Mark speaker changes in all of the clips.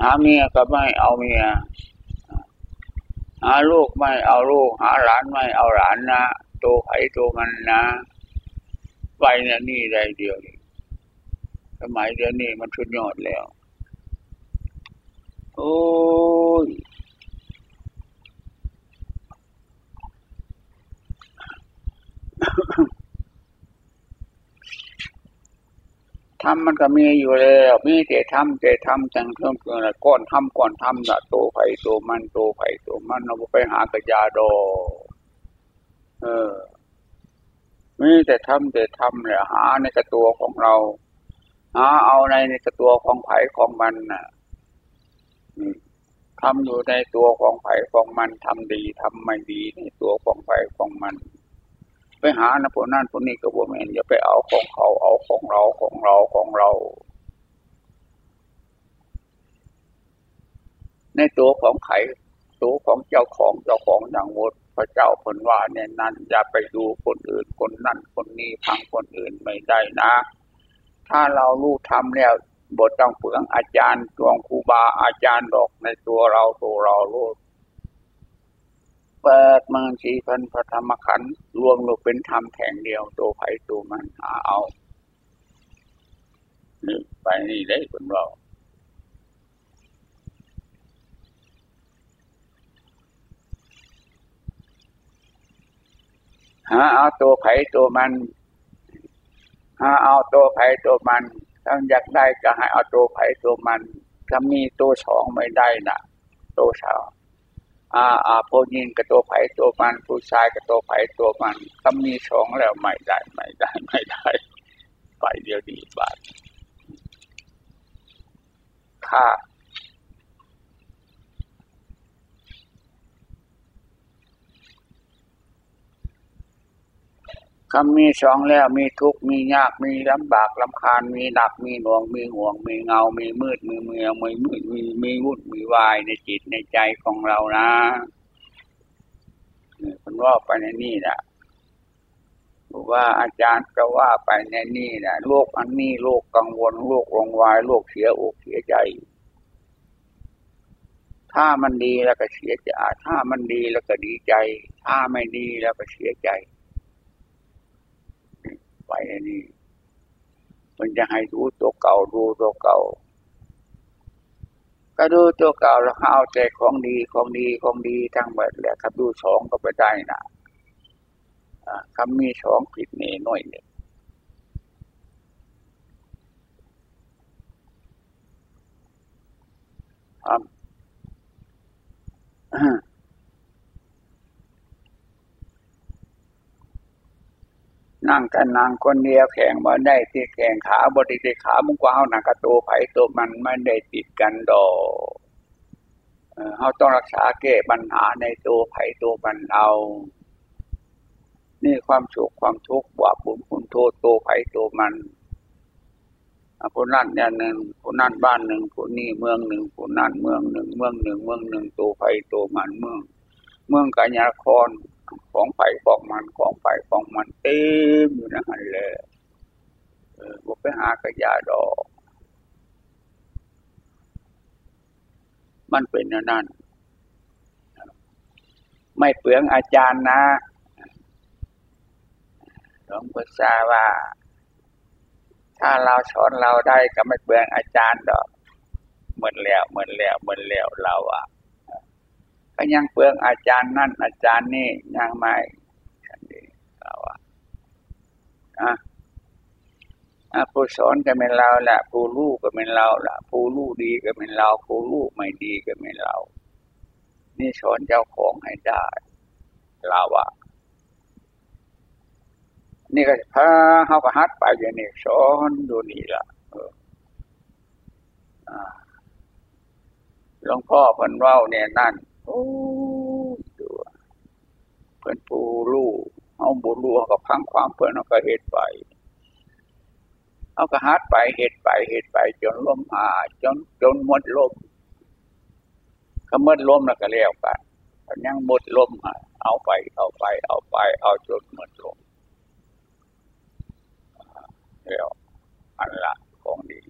Speaker 1: หาเมียก็ไม่เอาเมีย หาลูกไม่เอาลูก หาหลานไม่เอาหลานนะโตไผ่โตมันนะไปเนี่ยนี่ได้เดียวนี่สมัยเดียวนี้มันชุดยอดแล้ว โอ้ย ทำมันก็มีอยู่แล้ว มีแต่ทำแต่ทำจังเครื่องเกลือก้อนทำก้อนทำละโตไผ่โตมันโตไผ่โตมันเราไปหากระยาดอเออ มีแต่ทำแต่ทำเลยหาในกระตัวของเรา หาเอาในในกระตัวของไผ่ของมันน่ะทำอยู่ในตัวของไผ่ของมันทำดีทำไม่ดีในตัวของไผ่ของมัน ไปหานะพวกนั่นพวกนี้ก็บ่แม่นอย่าไปเอาของเขาเอาของเราของเราของเรา ในตัวของไข่ตัวของเจ้าของเจ้าของอย่างหมดพระเจ้าคนว่าเนี่ยนั้นอย่าไปดูคนอื่นคนนั่นคนนี้พังคนอื่นไม่ได้นะ ถ้าเรารู้ทำแล้วบทต้องเปลืองอาจารย์ดวงครูบาอาจารย์ดอกในตัวเราตัวเรารู้ แปดมื่นสี่พันพระธรรมขันธ์รวมลงเป็นธรรมแข่งเดียวตัวไผ่ตัวมันหาเอานี่ไปนี่ได้คนเราหาเอาตัวไผ่ตัวมันหาเอาตัวไผ่ตัวมันถ้าอยากได้ก็ให้เอาตัวไผ่ตัวมันถ้ามีตัวสองไม่ได้นะตัวสาว อาอาผู้หญิงกับตัวไผ่ตัวมัน ผู้ชายกับตัวไผ่ตัวมันก็มีสองแล้วไม่ได้ไม่ได้ไม่ได้ไปเดียวดีบาทค่า คำมีสองแล้วมีทุกข์มียากมีลำบากลำคาญมีหนักมีหน่วงมีห่วง มีเงา มีมืดมีเมือมีมืดมีมีวุ่นมีวายในจิตในใจของเรานะคนว่าไปในนี่แหละว่าอาจารย์ก็ว่าไปในนี่นะโลกอันนี้โลกกังวลโลกรงวายโลกเสียอกเสียใจ ถ้ามันดีแล้วก็เสียใจถ้ามันดีแล้วก็ดีใจ ถ้าไม่ดีแล้วก็เสียใจ ไปอันนี้มันจะให้ดูตัวเก่าดูตัวเก่า ก็ดูตัวเก่าแล้วเอาใจของดีของดีของดีทั้งหมดแหละครับดูสองก็ไปได้นะคำมีสองผิดนี่หน่อยเนี่ยครับ นั่งกันนางคนเดียวแข่งมาได้ที่แข่งขาบริเดขามุกว่าเอาหนักตัวไผ่ตัวมันไม่ได้ติดกันดอกเขาต้องรักษาแก้ปัญหาในตัวไผ่ตัวมันเอา นี่ความสุขความทุกข์ว่าบุญคุณโทษตัวไผ่ตัวมันคนนั่นเนี่ยหนึ่งคนนั่นบ้านหนึ่งคนนี่เมืองหนึ่งคนนั่นเมืองหนึ่งเมืองหนึ่งเมืองหนึ่งตัวไผ่ตัวมันเมือง เมืองกัญญาครของไผ่ของมันของไผ่ของมันเต็มอยู่นะฮันเลยเออบอ กไปหากระยาดอก มันเป็นอย่างนั้น ไม่เปลืองอาจารย์นะหลวงพ่อทราว่า ถ้าเราสอนเราได้ก็ไม่เปลืองอาจารย์ดอกเหมือนแล้วเหมือนแล้วเหมือนแล้วเราอะก็ยังเปลืองอาจารย์นั่นอาจารย์นี่ยังไม่ฉันดีเราอะอะ ผู้สอนก็เป็นเราแหละผู้รู้ก็เป็นเราแหละผู้รู้ดีก็เป็นเราผู้รู้ไม่ดีก็เป็นเรา นี่สอนเจ้าของให้ได้เราอะนี่ก็พาเขาก็ฮัดไปอย่างนี้สอนดูนี่ละหลวงพ่อพันว่าเนี่ยนั่นโอ้ดูเพื่นปูรู้เอาบุรู้เขาก็พังความเพื่นเขาก็เหตุไป เขาก็ฮัดไปเหตุไปเหตุไป จนล้มหาจนจนหมดลมก็หมดลมแล้วก็เลี้ยวกันยังหมดลมเอาไป เอาไป เอาไป เอาจนหมดลมเลี้ยวอันละของดี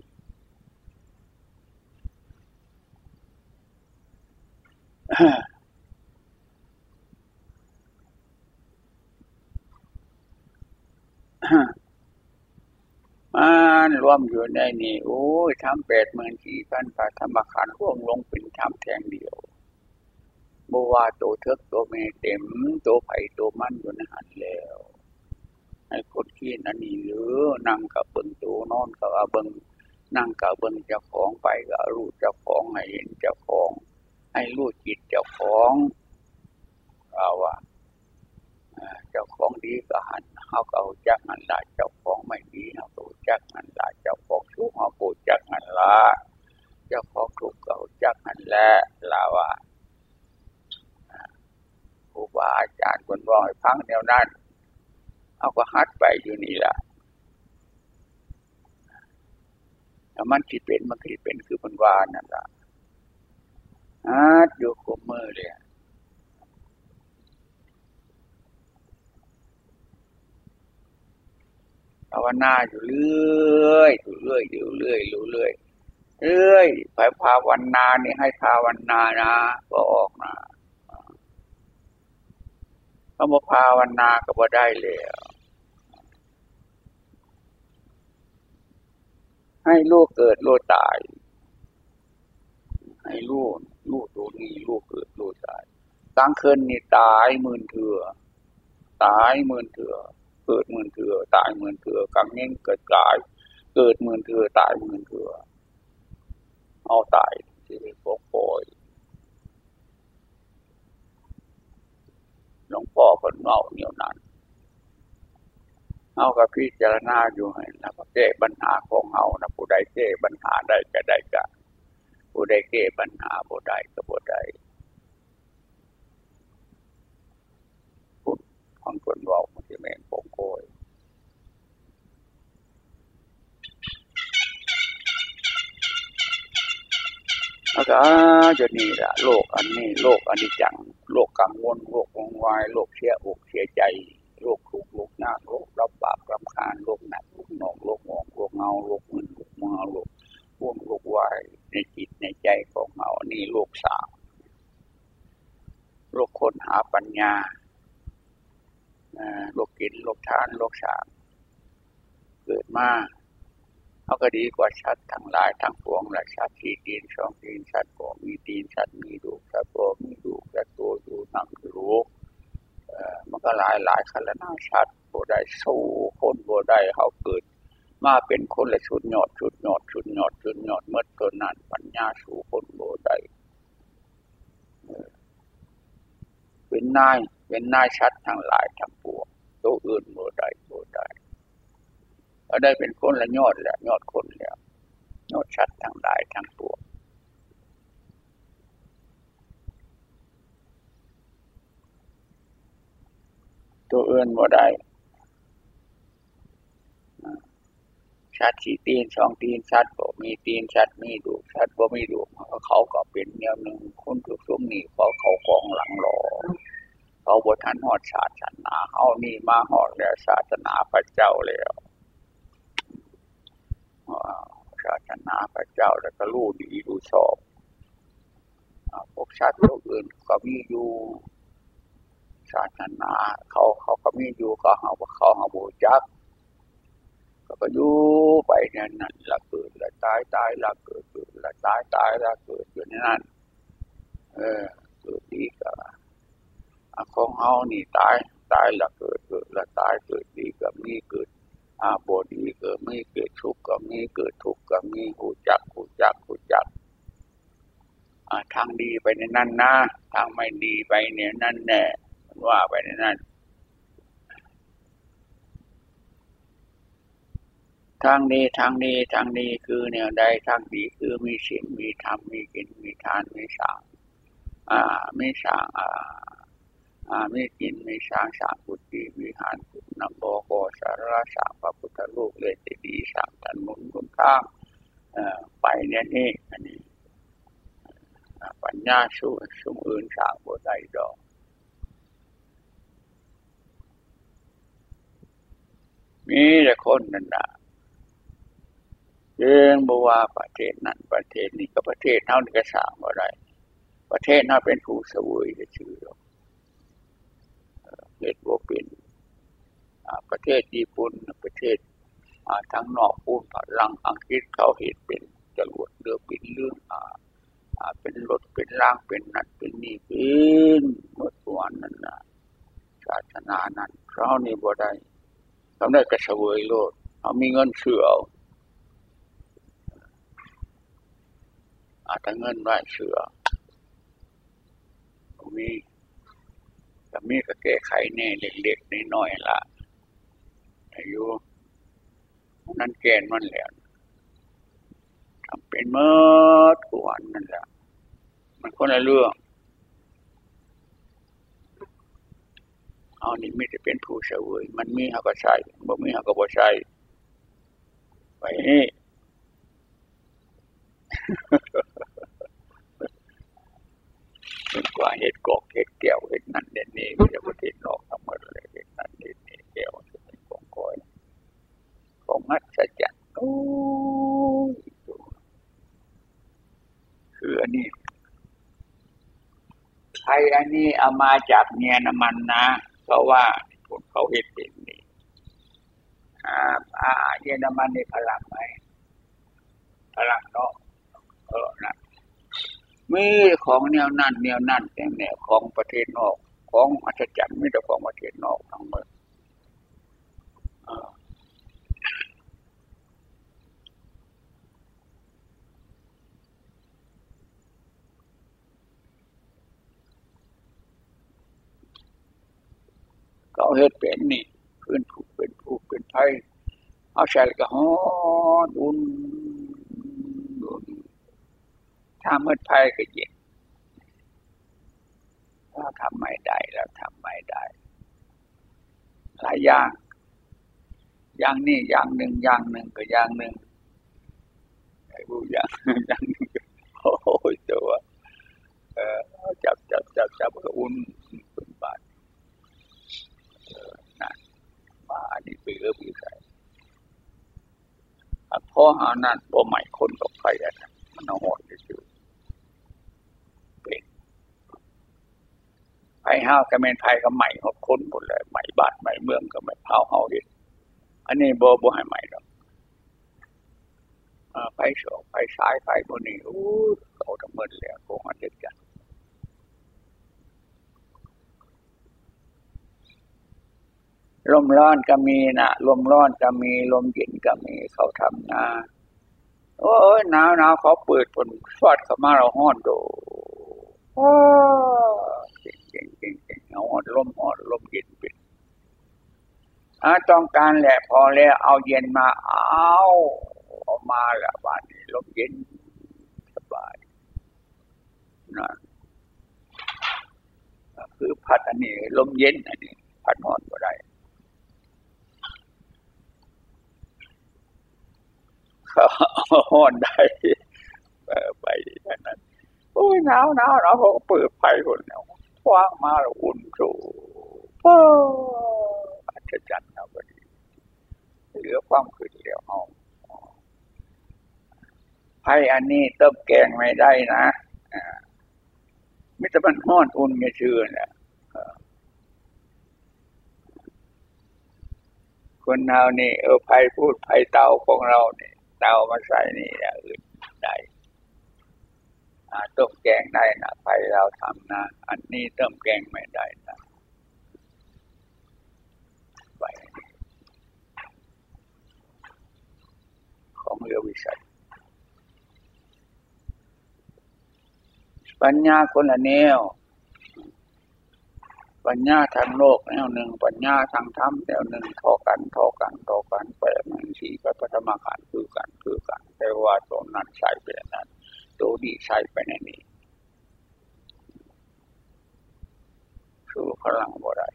Speaker 1: มันรวมอยู่ในนี่โอ้ยทำแปดหมื่นสี่พันพระธรรมขันธ์ร่วมลงเป็นทำแทงเดียวบว่าโตเทิกโตเมเต็มโตไผ่โตมันอยู่ในหันแล้วให้คนขี้นันนี่หรือนั่งกับเบิงโตนอนกับเบิงนั่งกับเบิงเจ้าของไปกับรู้เจ้าของให้เห็นเจ้าของ ให้รู้จิตเจ้าของเอาว่า เจ้าของดีก็หันเขาก็เอาจักหันละเจ้าของไม่ดีเขาก็จักหันละเจ้าของทุกเขาก็จักหันละเจ้าของทุกข์ก็จักหันละลาว่าครูบาอาจารย์คนบอกให้ฟังแนวนั้นเอาก็ฮัดไปอยู่นี่แหละแต่มันคิดเป็นมันคิดเป็นคือมันวานนั่นแหละฮัดอยู่คุมมือเลย ภาวนาอยู่เรื่อยอยู่เรื่อยอยู่เรื่อยอยู่เรื่อยเรื่อยไปภาวนานี่ให้ภาวนานะก็ออกมาพระมภาวนาก็บ่ได้เลยให้ลูกเกิดลูกตาย ให้ลูกลูกตัวนี้ลูกเกิดลูกตายตั้งคืนนี่ตายหมื่นเถื่อตายหมื่นเถื่อ เกิดหมื่นเถื่อตายหมื่นเถื่อกำเงินเกิดกาย เกิดหมื่นเถื่อตายหมื่นเถื่อเอาตายที่ปกปอยหลวงพ่อคนเมาเนี่ยนั้นเอากับพี่เจารณาอยู่ให้นะแก้ปัญหาของเฮานะผู้ใดแก้ปัญหาได้ก็ได้ก็ผู้ใดแก้ปัญหาผู้ใดก็ผู้ใด พูดของคนบอกมันจะแม่งโงโกยแล้วก็จะนี่แหละโลกอันนี้ โลกอันนี้จัง โลกกังวลโลกวงวาย โลกเสียอกเสียใจโรคทุกโรคหน้าโรครับบากรำคาญโรคหนักโรคหนองโรคงงโรคเงาโรคมึนโรคมัวโรคพ่วงโรควายในจิตในใจของเรานี่โรคสามโรคคนหาปัญญา โรคกินโรคทานโรคสามเกิดมาเขาก็ดีกว่าชัดทั้งหลายทั้งปวงแหละชัดสี่ตีนสองตีนชัดโกมีตีนชัดมีดูชัดโกมีดูชัดตัวอยู่นั่งรู้มันก็หลายหลายขนาดชัดโบได้สู้คนโบได้เขาเกิด มาเป็นคนละชุดหยอดชุดหยอดชุดหยอดชุดหยอดเมื่อตัวนั้นปัญญาสู่คนโบได้เป็นนายเป็นนายชัดทั้งหลายทั้งปวง ตัวอื่นโบได้โบได้เราได้เป็นคนละยอดแล้วยอดคนแล้วยอดชัดทั้งหลายทั้งปวงตัวอื่นบ่ได้ชัดสีตีนสองตีนชัดบ่มีตีนชัดมีดูชัดบ่มีดูเขาก็เป็นแนวหนึ่งคนถูกสมนี่เขาะเขากองหลังหลอ เขาบทันหอดศาสนาเขานี่มาหอดแล้วศาสนาพระเจ้าแล้วศาสนาพระเจ้าแล้วก็รู้ดีรู้ชอบพวกชาติพวกอื่นก็มีอยู่ศาสนาเขาเขาก็มีอยู่ก็เขาเขาเขาบูจักก็อยู่ไปนี่ยนั่นละเกิดละตายตายละเกิดเกิดละตายตายละเกิดอยู่ในนั้นเออเกิดดีก็ ของเขานี่ตายตายละเกิดเกิดละตายเกิดดีก็มีเกิดอาบดีก็มีเกิดทุกข์ก็มีเกิดทุกข์ก็มีหูจักหูจักหูจักทางดีไปในนั้นนะทางไม่ดีไปเนี่ยนั่นแน่ว่าไปในนั้นทางนี้ทางนี้ทางนี้คือแนวใดทางดีคือมีศีลมีธรรมมีกินมีทานมีสางอ่ามีสางอ่า อ่ามีกินมีสางสางพุทธิมีหานพุทนำโบโกสารสางพระพุทธลูกเลยติดีสางทันมุนคุนข้ามไปเนี่ยนี่อันนี้ปัญญาสูงสูงอื่นสางบ่ได้ดอกมีแต่คนนั่นนะเองบว่าประเทศนั้นประเทศนี้ก็ประเทศเท่านี้ก็สางอะไรประเทศน่าเป็นผู้สวยจะชื่อหตุว่า เป็นประเทศญี่ปุ่นประเทศทั้งนอกปูนพลังอังกฤษเขาเหตุเป็นจรวดเรือบินเรื่องเป็นรถเป็นร่างเป็นนัดเป็นนี่เป็นเมื่อตัวนั้นนะศาสนานั้นเขานี่บ่ได้เขาได้กระเสวยโลดเขามีเงินเชื่ออาจจะเงินไว้เชื่อมี มีก็แก้ไขแน่เล็กๆน้อยๆละอายุนั่นแกนมันแล้วทำเป็นเมื่อทุกวันนั่นแหละมันคนละเรื่องเอานี่ไม่ได้เป็นผู้เฉยมันมีเขาก็ใช่บ่มีเขาก็บ่ใช่ไปนี่ เป็นกว่าเหตุกอกเหตุแก้วเหตุนั่นเด่นนี่ไม่ได้ประเทศนอกทั้งหมดเลยเหตุนั่นเด่นนี่แก้วเป็นของคอยของมัดจัดโอ้คืออันนี้ไทยอันนี้เอามาจากเนียน้ำมันนะเพราะว่าคนเขาเห็นเป็นนี่อ่าอ่าเยอรมันนี่พลังไหมพลังเนาะเออนะ มีของแนวนั่นแนวนั่นแต่แนวของประเทศนอก ของอัศจรรย์ไม่แต่ของประเทศนอกทั้งหมดเขาเฮ็ดเป็นนี่พื้นผูกเป็นผูกเป็นไทยเอาใส่กระหอนอุ่น ถ้ามืดภัยก็เย็นถ้าทำไม่ได้แล้วทำไม่ได้ หลายอย่าง อย่างนี้อย่างหนึ่งอย่างหนึ่งก็อย่างหนึ่งไอ้ผู้อย่างอย่างนึงโอ้ยตัวเออจับจับจับจับก็อุ่นเป็นบาทนั่นมาอันนี้ไปเออไปใส่พอหานั่นบ่ใหม่คนกับใครอะมันเอาหดที่สุด ไผ่ห้าวกระเมนไผ่ก็ใหม่หกคนหมดเลยใหม่บาทใหม่เมืองก็ไม่เผาเฮาดิอันนี้บ่บ่ให้ใหม่หรอกไผ่สองไผ่สายไผ่บนนี้โอ้เขาทั้งหมดเลยโกงอันเด็ดกันลมร้อนก็มีนะลมร้อนก็มีลมเย็นก็มีเขาทำนาโอ้ยหนาวหนาวเขาเปิดผลฟอดเข้ามาเราห้อนโดเก่งเก่งเก่งเก่งเอาหอดลมหอดลมเย็นเป็นอาต้องการแหละพอแล้วเอาเย็นมาเอาออกมาล้วบ้านนี้ลมเย็นสบายนะคือพัดอันนี้ ลมเย็นอันนี้ พัดหอนก็ได้หอนได้ไปนั้นโอ้ยหนาวหนาวหนาวเขาเปิดไฟคนเนี่ย คว้างมาแล้วอุ่นสูป้อาจจะจัดนะพอดีเหลือความขึ้นเดียวเอาไฟอันนี้ต้มแกงไม่ได้นะมิตรบันห้อนอุ่นไม่ชื่อเนี่ยคนเรานี่ เออไฟพูดไฟเตาของเราเนี่ยเตามาใส่นี่อื่นได้ ต้มแกงได้นะไปเราทำนะ อันนี้ต้มแกงไม่ได้นะไปของเรือวิสัยปัญญาคนละแนว ปัญญาทางโลกแนวหนึ่ง ปัญญาทางธรรมแนวหนึ่งทอกันทอกันทอกันไปมันสีไปปฐมาขันคือกันคือกันแต่ว่าตรงนั้นใช่เป็นนั้น ตัวนี้ใช่ไปในนี้สู้พลังบ่ได้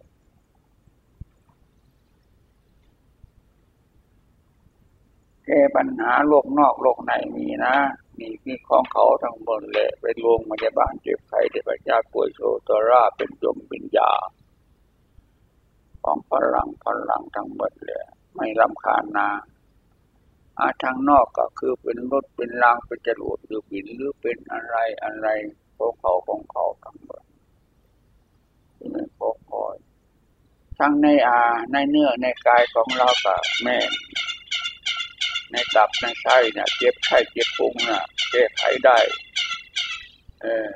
Speaker 1: แก้ปัญหาโลกนอกโลกในมีนะ มีมีของเขาทั้งหมดเลยไปโรงพยาบาลเจ็บไข้เด็กประชาป่วยโซตราเป็นจมเป็นยา ของพลังพลังทั้งหมดเลยไม่ลำคาญนา อาทางนอกก็คือเป็นรถเป็นรางเป็นจรวดหรือบินหรือเป็นอะไรอะไรของเขาของเขาทั้งหมดที่พกคอยทั้งในอาในเนื้อในกายของเราก็แม่ ในตับในไส้เนี่ยเจ็บไข้เจ็บพุงน่ะแก้ไขได้ เออ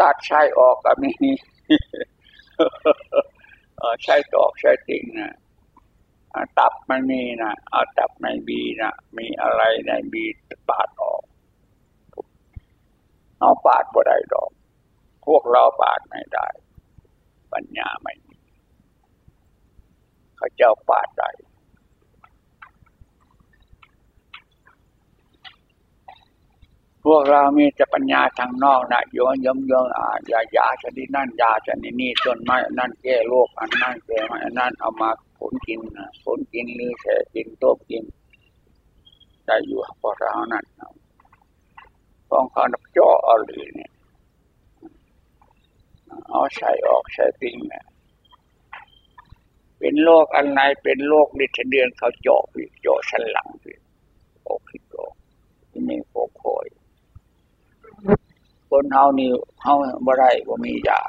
Speaker 1: ตัดไส้ออกก็มีใช้ตอกใช้ติ่งนะ ตับมันมีนะเอาตับในบีนะมีอะไรในบีปาดออกเอาปาดบ่ได้ดอก พวกเราปาดไม่ได้ ปัญญาไม่มีเขาเจ้าปาดได้พวกเรามีแต่ปัญญาทางนอกนะโยนยมยงอ่ายายาชนิดนั่นยาชนิดนี้ต้นไม้นั่นแก้โรคอันนั่นแก้ไม่นั่นเอามา ผลกินนะผลกินหรือแช่กินโต้มกิน ได้อยู่พอเรานั่นฟองเขานับจ่อเอาเลยเนี่ยเอาใส่ออกใส่ติงเนี่ยเป็นโรคอะไรเป็นโรคดินเดือนเขาเจาะเจาะชั้นหลังโอ้คิดโตที่มีโคโคยคนเฮานี่เฮาบ่ได้บ่มียา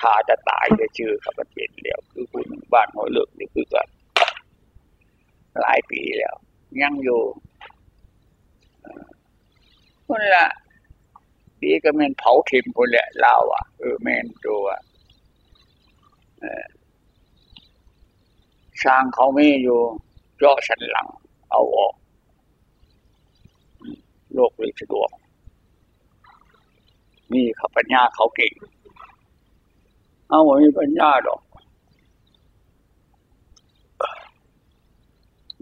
Speaker 1: ถ้าจะตายจะชื่อขับเจ็ดแล้วคือคุณบ้านหอยเลิกนี่คือกันหลายปีแล้ว ยังอยู่คนละปีก็แมนเผาถิ่มคนแหละเล่าอะเออแมนตัวสร้างเขาไม่อยู่เจาะสันหลัง เอาออกโลกเลยสะดวกนี่เขาปัญญาเขาเก่ง เอาไม่มีปัญญาดอก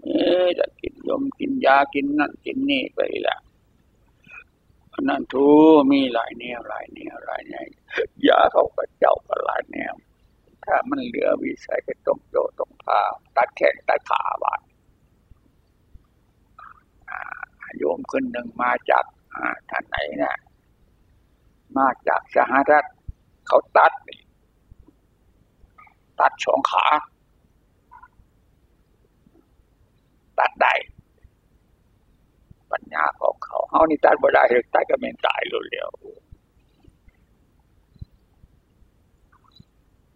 Speaker 1: เอ๊จะกินยมกินยากินนั่นกินนี่ไปละนั่นทูมีหลายแนวหลายแนวหลายแนวยาเขาก็เจ้าก็หลายแนว ถ้ามันเหลือวิสัยก็ต้องโจต้องพาตัดแขนตัดขาบาดโยมขึ้นหนึ่งมาจากท่านไหนเนะมาจากสหรัฐเขาตัด ตัดสองขา ตัดได้ปัญญาของเขาเขานี่ตัดบ่ได้เลยตัดก็ไม่ตายเร็ว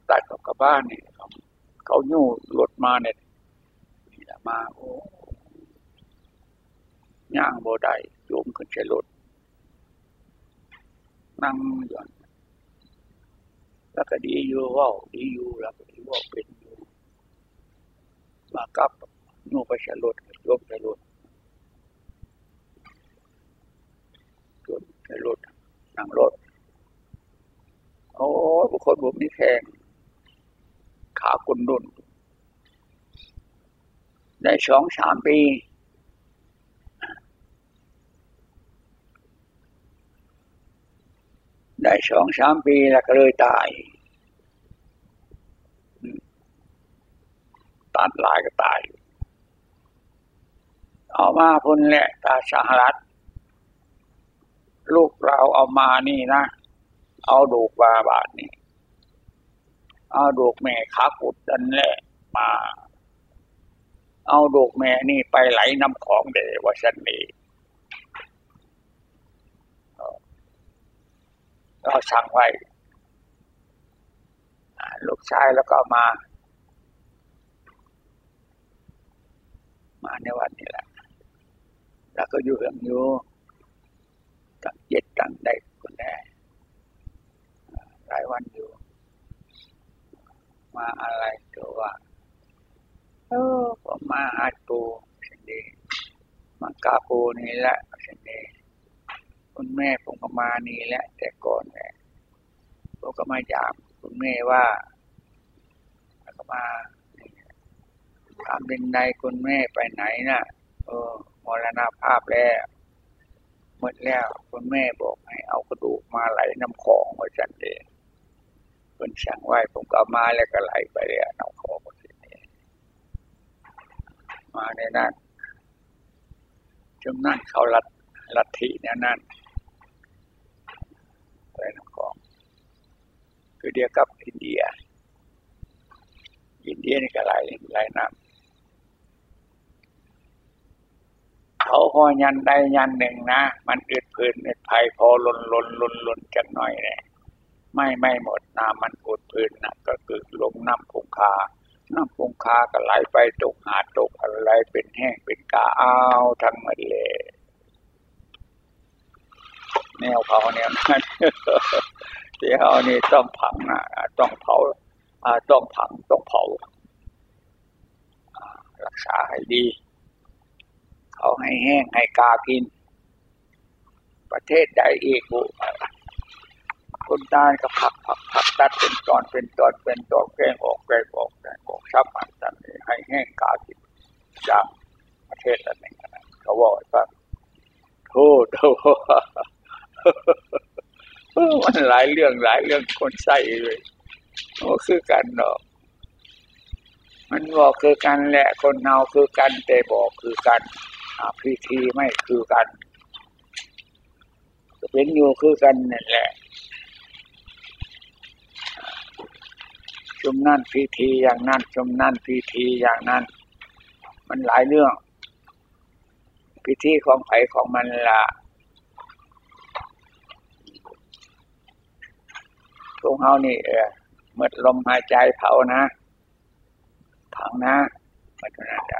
Speaker 1: ตัดกับกระบ้านนี่เขายู่รถมาเนี่ยนี่ละมาโอ้ย่างบ่ได้โยมขึ้นใช้รถนั่งอยู่ แล้วก็ดีอยู่ว่าดีอยู่แล้วก็ดีว่าเป็นอยู่มากับนูไปใช้รถโยมใช้รถโยมใช้รถนั่งรถโอ้บุคคลบุคนี้แข็งขากุนดุนได้สองสามปี ได้สองสามปีแล้วก็เลยตาย ตัดลายก็ตาย เอามาพุ่นแหละตาสหรัฐ ลูกเราเอามานี่นะ เอาดูกบาบาทนี่ เอาดูกแม่ขาปุดดันแหละมา เอาดูกแม่นี่ไปไหลน้ำของเดวชันนี เราสั่งไว้ลูกชายแล้วก็มา มาในวันนี้แหละ แล้วก็อยู่เรื่องอยู่ตั้งเจ็ดตั้งได้คนแน่หลายวันอยู่ มาอะไรตัวว่าเออผมมาอาตูเช่นนี้มากาปูนี่แหละเช่นนี้ คุณแม่ผมก็มานี่แหละแต่ก่อนแหละผมก็มาถามคุณแม่ว่าก็มาถามเป็นใดคุณแม่ไปไหนนะ่ะ เออมรณาภาพแล้วหมดแล้วคุณแม่บอกให้เอากระดูกมาไหลน้ำของมาจันเดเป็นสั่งไหวผมก็มาแล้วก็ไหลไปเลยน้ำของมาสิมาในนั้นจนนั่นเขาลัดลัทธิเนี่ยนั่น อะไรน้ำของคือเดียวกับอินเดีย อินเดียนี่ก็หลายหลายน้ำเขาพอยันใดยันหนึ่งนะ มันอึดพื้นอึดไผ่พอลนลนลนลนจักหน่อยเลยไม่ไม่หมดน้ำมันอุดพื้นนะก็คือลงน้ำคงคาน้ำคงคาก็ไหลไปตกหาตกอะไรเป็นแห้งเป็นกาอ้าวทั้งหมดเลย แนวเขาเนี่ยนั่นที่เขานี่ต้องผังนะต้องเผาต้องผังต้องเผารักษาให้ดี เขาให้แห้งให้กากิน ประเทศใดอีกบุคนตายก็ผักผักผักตัดเป็นตอนเป็นตอนเป็นตอนแกงออกแกงออกแกงออกชับมันตันให้แห้งกากินจากประเทศอะไรนั้นเขาบอกว่าโทษโทษ มันหลายเรื่องหลายเรื่องคนใส่เลยโอ้คือกันเนาะมันบอกคือกันแหละคนเนาคือกันแต่บอกคือกันพิธีไม่คือกันเป็นอยู่คือกันนั่นแหละชุมนั่นพิธีอย่างนั้นชุมนั่นพิธีอย่างนั้น มันหลายเรื่อง พิธีของไผของมันละ พวกเฮานี่ เออเมื่อลมหายใจเผานะถังนะมันก็น่าจะ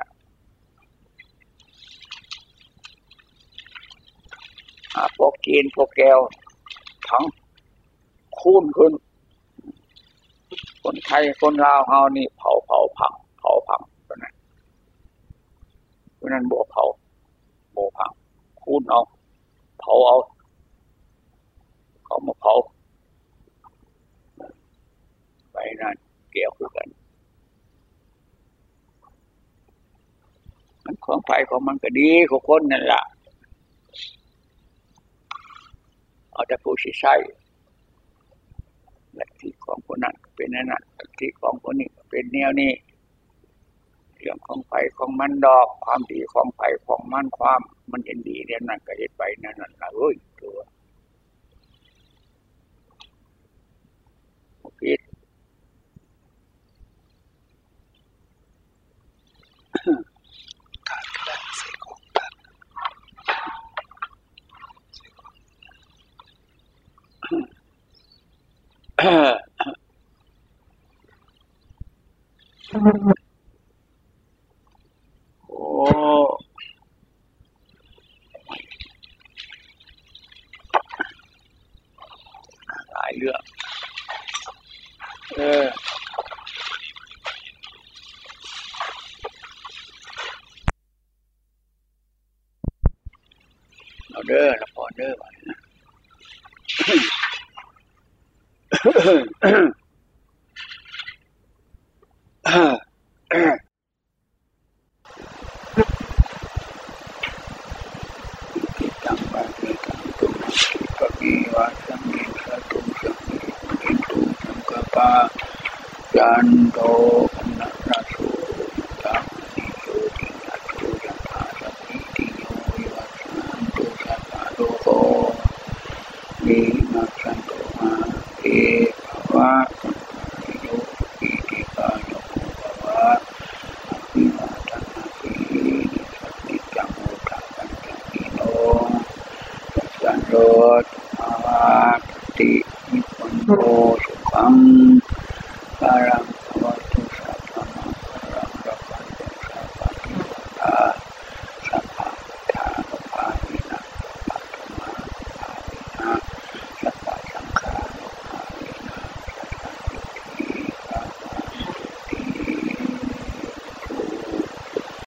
Speaker 1: พวกกินพวกแก้วถังคูนขึ้น คนไทยคนลาวเฮานี่ เผาเผาผังเผาผังตัวนั้นตัวนั้นโบเผาโบผังคูนเอา เผาเอา เขามาเผา ไปนั่นเกี่ยวกัน มันของไฟของมันก็ดีของคนนั่นแหละเอาแต่ผู้ใช้ลัทธิของคนนั้นเป็นนั่นลัทธิของคนนี้เป็นแนวนี้เรื่องของไฟของมันดอก ความดีของไฟของมันความ มันเห็นดีเนี่ยนั่นก็เห็นไปนั่นนั่นละเฮ้ยตัว โอ้หลายเรื่องเออ เอเด้อละพอเด้อ